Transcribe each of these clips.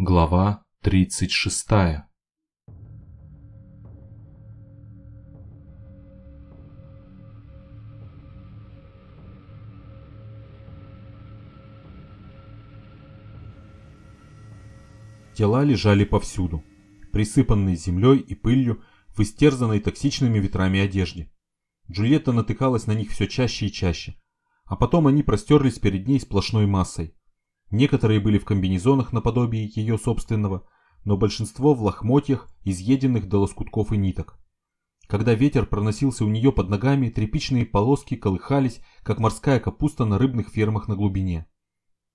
Глава 36 Тела лежали повсюду, присыпанные землей и пылью в истерзанной токсичными ветрами одежде. Джульетта натыкалась на них все чаще и чаще, а потом они простерлись перед ней сплошной массой. Некоторые были в комбинезонах наподобие ее собственного, но большинство в лохмотьях, изъеденных до лоскутков и ниток. Когда ветер проносился у нее под ногами, тряпичные полоски колыхались, как морская капуста на рыбных фермах на глубине.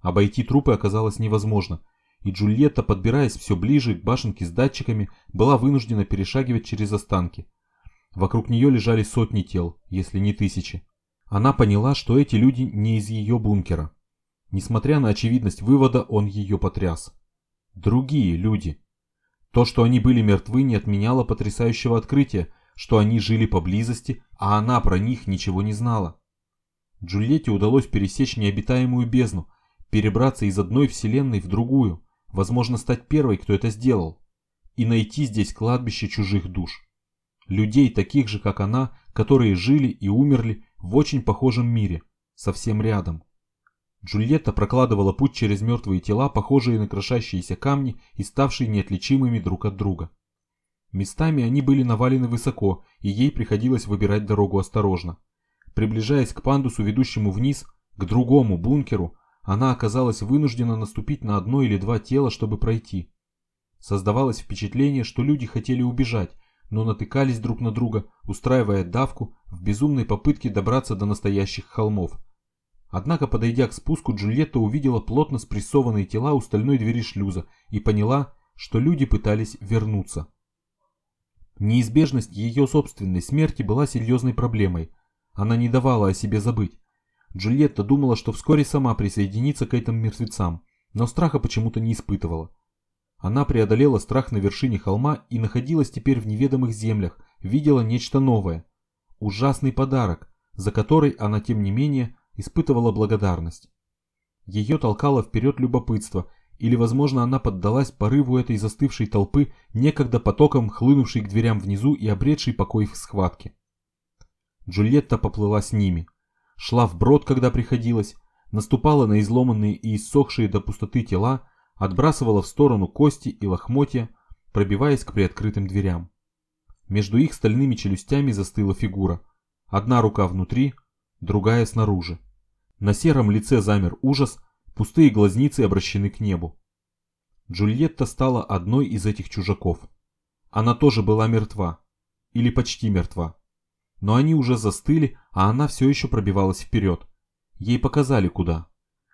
Обойти трупы оказалось невозможно, и Джульетта, подбираясь все ближе к башенке с датчиками, была вынуждена перешагивать через останки. Вокруг нее лежали сотни тел, если не тысячи. Она поняла, что эти люди не из ее бункера. Несмотря на очевидность вывода, он ее потряс. Другие люди. То, что они были мертвы, не отменяло потрясающего открытия, что они жили поблизости, а она про них ничего не знала. Джульетте удалось пересечь необитаемую бездну, перебраться из одной вселенной в другую, возможно, стать первой, кто это сделал, и найти здесь кладбище чужих душ. Людей, таких же, как она, которые жили и умерли в очень похожем мире, совсем рядом. Джульетта прокладывала путь через мертвые тела, похожие на крошащиеся камни и ставшие неотличимыми друг от друга. Местами они были навалены высоко, и ей приходилось выбирать дорогу осторожно. Приближаясь к пандусу, ведущему вниз, к другому бункеру, она оказалась вынуждена наступить на одно или два тела, чтобы пройти. Создавалось впечатление, что люди хотели убежать, но натыкались друг на друга, устраивая давку в безумной попытке добраться до настоящих холмов. Однако, подойдя к спуску, Джульетта увидела плотно спрессованные тела у стальной двери шлюза и поняла, что люди пытались вернуться. Неизбежность ее собственной смерти была серьезной проблемой. Она не давала о себе забыть. Джульетта думала, что вскоре сама присоединится к этим мертвецам, но страха почему-то не испытывала. Она преодолела страх на вершине холма и находилась теперь в неведомых землях, видела нечто новое. Ужасный подарок, за который она, тем не менее, испытывала благодарность. Ее толкало вперед любопытство, или, возможно, она поддалась порыву этой застывшей толпы, некогда потоком хлынувшей к дверям внизу и обретшей покой в схватке. Джульетта поплыла с ними. Шла вброд, когда приходилось, наступала на изломанные и иссохшие до пустоты тела, отбрасывала в сторону кости и лохмотья, пробиваясь к приоткрытым дверям. Между их стальными челюстями застыла фигура. Одна рука внутри, другая снаружи. На сером лице замер ужас, пустые глазницы обращены к небу. Джульетта стала одной из этих чужаков. Она тоже была мертва. Или почти мертва. Но они уже застыли, а она все еще пробивалась вперед. Ей показали куда.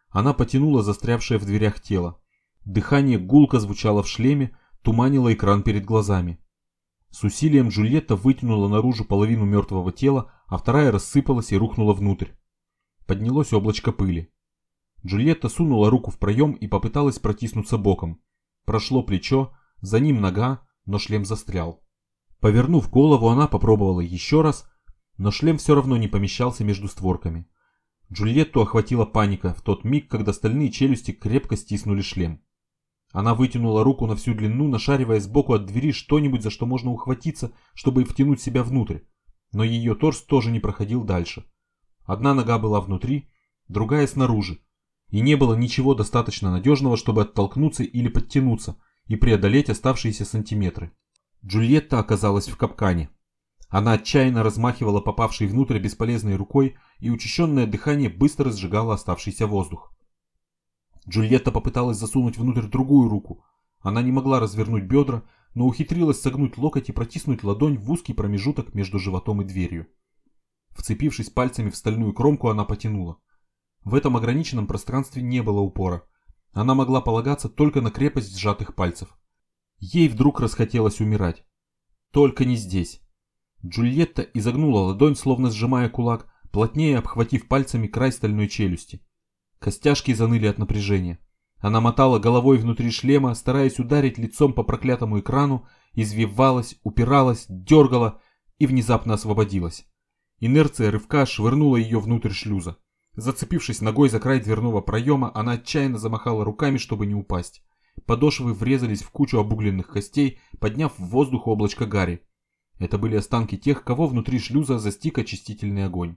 Она потянула застрявшее в дверях тело. Дыхание гулко звучало в шлеме, туманило экран перед глазами. С усилием Джульетта вытянула наружу половину мертвого тела, а вторая рассыпалась и рухнула внутрь. Поднялось облачко пыли. Джульетта сунула руку в проем и попыталась протиснуться боком. Прошло плечо, за ним нога, но шлем застрял. Повернув голову, она попробовала еще раз, но шлем все равно не помещался между створками. Джульетту охватила паника в тот миг, когда стальные челюсти крепко стиснули шлем. Она вытянула руку на всю длину, нашаривая сбоку от двери что-нибудь, за что можно ухватиться, чтобы втянуть себя внутрь. Но ее торс тоже не проходил дальше. Одна нога была внутри, другая снаружи. И не было ничего достаточно надежного, чтобы оттолкнуться или подтянуться и преодолеть оставшиеся сантиметры. Джульетта оказалась в капкане. Она отчаянно размахивала попавшей внутрь бесполезной рукой, и учащенное дыхание быстро сжигало оставшийся воздух. Джульетта попыталась засунуть внутрь другую руку. Она не могла развернуть бедра, но ухитрилась согнуть локоть и протиснуть ладонь в узкий промежуток между животом и дверью. Вцепившись пальцами в стальную кромку, она потянула. В этом ограниченном пространстве не было упора. Она могла полагаться только на крепость сжатых пальцев. Ей вдруг расхотелось умирать. Только не здесь. Джульетта изогнула ладонь, словно сжимая кулак, плотнее обхватив пальцами край стальной челюсти. Костяшки заныли от напряжения. Она мотала головой внутри шлема, стараясь ударить лицом по проклятому экрану, извивалась, упиралась, дергала и внезапно освободилась. Инерция рывка швырнула ее внутрь шлюза. Зацепившись ногой за край дверного проема, она отчаянно замахала руками, чтобы не упасть. подошвы врезались в кучу обугленных костей, подняв в воздух облачко гари. Это были останки тех, кого внутри шлюза застиг очистительный огонь.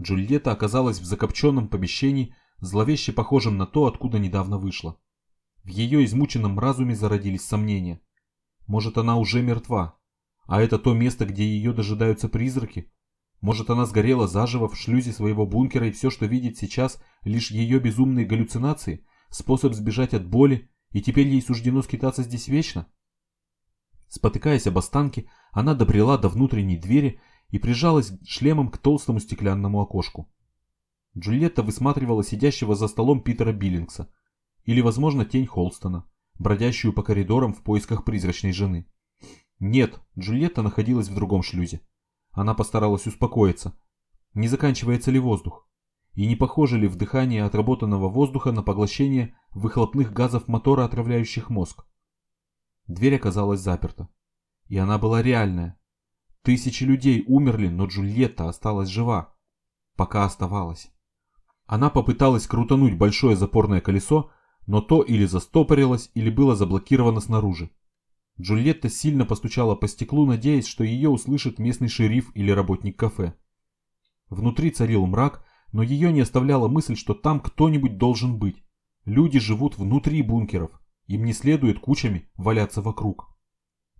Джульетта оказалась в закопченном помещении, зловеще похожем на то, откуда недавно вышла. В ее измученном разуме зародились сомнения. Может, она уже мертва, а это то место, где ее дожидаются призраки? Может, она сгорела заживо в шлюзе своего бункера, и все, что видит сейчас, лишь ее безумные галлюцинации, способ сбежать от боли, и теперь ей суждено скитаться здесь вечно? Спотыкаясь об останки, она добрела до внутренней двери и прижалась шлемом к толстому стеклянному окошку. Джульетта высматривала сидящего за столом Питера Биллингса, или, возможно, тень Холстона, бродящую по коридорам в поисках призрачной жены. Нет, Джульетта находилась в другом шлюзе. Она постаралась успокоиться. Не заканчивается ли воздух? И не похоже ли вдыхание отработанного воздуха на поглощение выхлопных газов мотора, отравляющих мозг? Дверь оказалась заперта. И она была реальная. Тысячи людей умерли, но Джульетта осталась жива. Пока оставалась. Она попыталась крутануть большое запорное колесо, но то или застопорилось, или было заблокировано снаружи. Джульетта сильно постучала по стеклу, надеясь, что ее услышит местный шериф или работник кафе. Внутри царил мрак, но ее не оставляла мысль, что там кто-нибудь должен быть. Люди живут внутри бункеров, им не следует кучами валяться вокруг.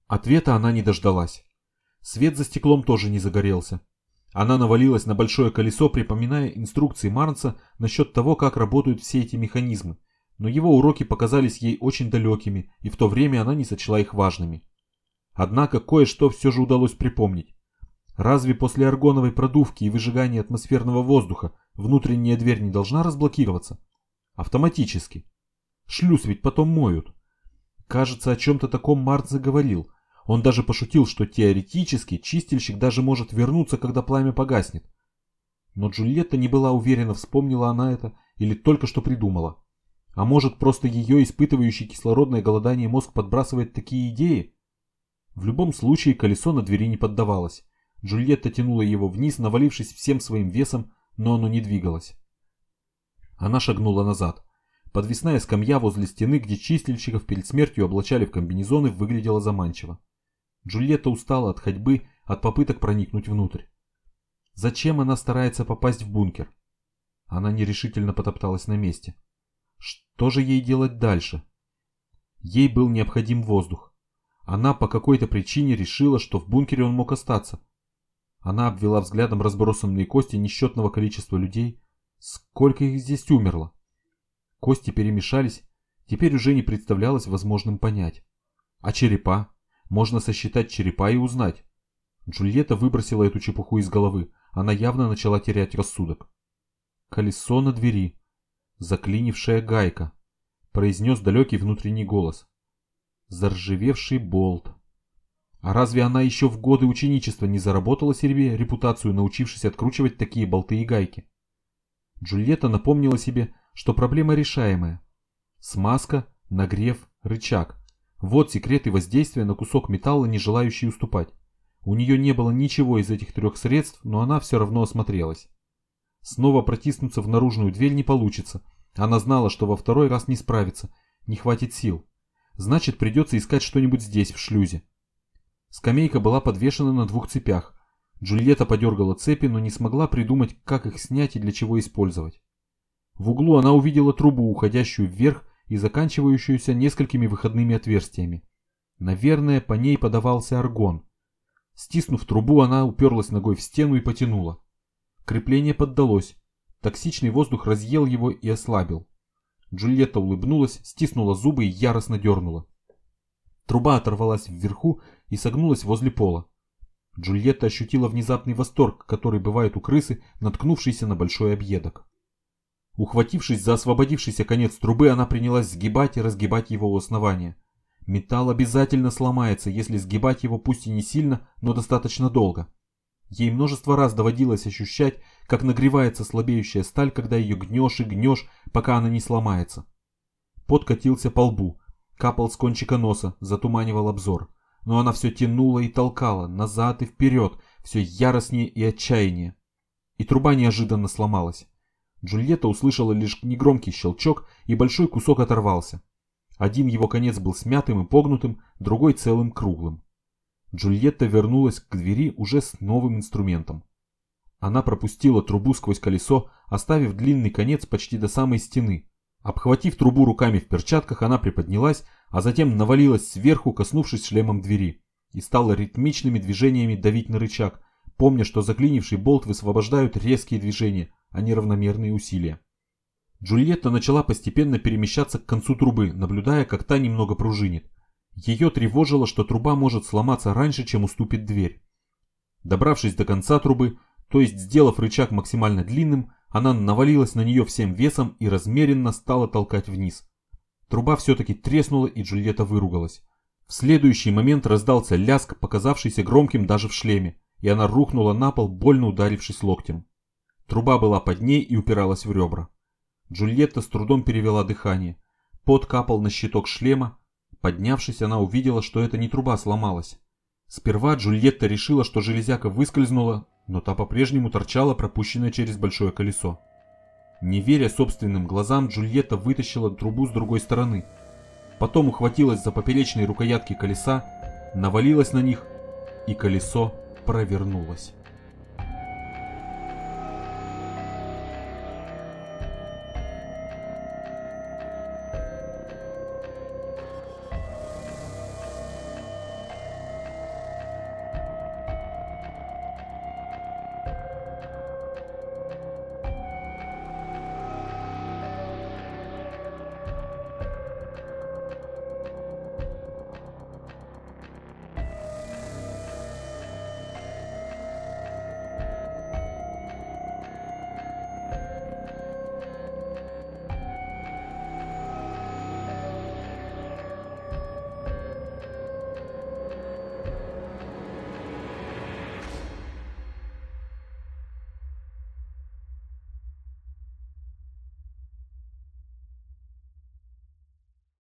Ответа она не дождалась. Свет за стеклом тоже не загорелся. Она навалилась на большое колесо, припоминая инструкции Марнса насчет того, как работают все эти механизмы, но его уроки показались ей очень далекими, и в то время она не сочла их важными. Однако кое-что все же удалось припомнить. Разве после аргоновой продувки и выжигания атмосферного воздуха внутренняя дверь не должна разблокироваться? Автоматически. Шлюз ведь потом моют. Кажется, о чем-то таком Март заговорил. Он даже пошутил, что теоретически чистильщик даже может вернуться, когда пламя погаснет. Но Джульетта не была уверена, вспомнила она это или только что придумала. А может, просто ее испытывающий кислородное голодание мозг подбрасывает такие идеи? В любом случае, колесо на двери не поддавалось. Джульетта тянула его вниз, навалившись всем своим весом, но оно не двигалось. Она шагнула назад. Подвесная скамья возле стены, где чистильщиков перед смертью облачали в комбинезоны, выглядела заманчиво. Джульетта устала от ходьбы, от попыток проникнуть внутрь. Зачем она старается попасть в бункер? Она нерешительно потопталась на месте. Что же ей делать дальше? Ей был необходим воздух. Она по какой-то причине решила, что в бункере он мог остаться. Она обвела взглядом разбросанные кости несчетного количества людей. Сколько их здесь умерло? Кости перемешались, теперь уже не представлялось возможным понять. А черепа? Можно сосчитать черепа и узнать. Джульетта выбросила эту чепуху из головы. Она явно начала терять рассудок. Колесо на двери заклинившая гайка, произнес далекий внутренний голос. Заржавевший болт. А разве она еще в годы ученичества не заработала себе репутацию, научившись откручивать такие болты и гайки? Джульетта напомнила себе, что проблема решаемая. Смазка, нагрев, рычаг. Вот секреты воздействия на кусок металла, не желающий уступать. У нее не было ничего из этих трех средств, но она все равно осмотрелась. Снова протиснуться в наружную дверь не получится. Она знала, что во второй раз не справится, не хватит сил. Значит, придется искать что-нибудь здесь, в шлюзе. Скамейка была подвешена на двух цепях. Джульетта подергала цепи, но не смогла придумать, как их снять и для чего использовать. В углу она увидела трубу, уходящую вверх и заканчивающуюся несколькими выходными отверстиями. Наверное, по ней подавался аргон. Стиснув трубу, она уперлась ногой в стену и потянула. Крепление поддалось. Токсичный воздух разъел его и ослабил. Джульетта улыбнулась, стиснула зубы и яростно дернула. Труба оторвалась вверху и согнулась возле пола. Джульетта ощутила внезапный восторг, который бывает у крысы, наткнувшейся на большой объедок. Ухватившись за освободившийся конец трубы, она принялась сгибать и разгибать его у основания. Металл обязательно сломается, если сгибать его пусть и не сильно, но достаточно долго. Ей множество раз доводилось ощущать, как нагревается слабеющая сталь, когда ее гнешь и гнешь, пока она не сломается. Пот катился по лбу, капал с кончика носа, затуманивал обзор. Но она все тянула и толкала, назад и вперед, все яростнее и отчаяннее. И труба неожиданно сломалась. Джульетта услышала лишь негромкий щелчок, и большой кусок оторвался. Один его конец был смятым и погнутым, другой целым круглым. Джульетта вернулась к двери уже с новым инструментом. Она пропустила трубу сквозь колесо, оставив длинный конец почти до самой стены. Обхватив трубу руками в перчатках, она приподнялась, а затем навалилась сверху, коснувшись шлемом двери, и стала ритмичными движениями давить на рычаг, помня, что заклинивший болт высвобождают резкие движения, а не равномерные усилия. Джульетта начала постепенно перемещаться к концу трубы, наблюдая, как та немного пружинит. Ее тревожило, что труба может сломаться раньше, чем уступит дверь. Добравшись до конца трубы, то есть сделав рычаг максимально длинным, она навалилась на нее всем весом и размеренно стала толкать вниз. Труба все-таки треснула, и Джульетта выругалась. В следующий момент раздался ляск, показавшийся громким даже в шлеме, и она рухнула на пол, больно ударившись локтем. Труба была под ней и упиралась в ребра. Джульетта с трудом перевела дыхание. Пот капал на щиток шлема. Поднявшись, она увидела, что это не труба сломалась. Сперва Джульетта решила, что железяка выскользнула, но та по-прежнему торчала, пропущенная через большое колесо. Не веря собственным глазам, Джульетта вытащила трубу с другой стороны. Потом ухватилась за поперечные рукоятки колеса, навалилась на них, и колесо провернулось.